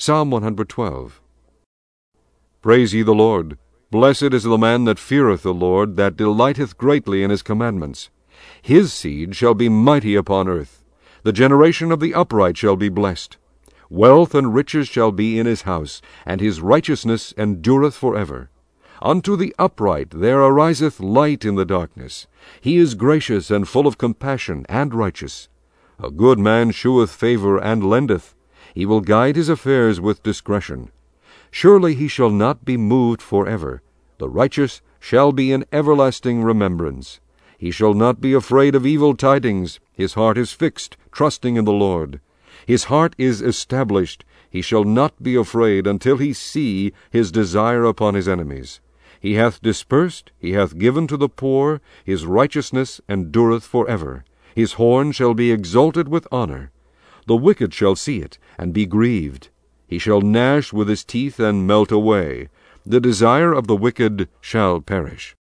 Psalm 112. Praise ye the Lord. Blessed is the man that feareth the Lord, that delighteth greatly in his commandments. His seed shall be mighty upon earth. The generation of the upright shall be blessed. Wealth and riches shall be in his house, and his righteousness endureth for ever. Unto the upright there ariseth light in the darkness. He is gracious and full of compassion and righteous. A good man sheweth favor and lendeth. He will guide his affairs with discretion. Surely he shall not be moved for ever. The righteous shall be in everlasting remembrance. He shall not be afraid of evil tidings. His heart is fixed, trusting in the Lord. His heart is established. He shall not be afraid until he see his desire upon his enemies. He hath dispersed, he hath given to the poor, his righteousness endureth for ever. His horn shall be exalted with honor. The wicked shall see it, and be grieved. He shall gnash with his teeth and melt away. The desire of the wicked shall perish.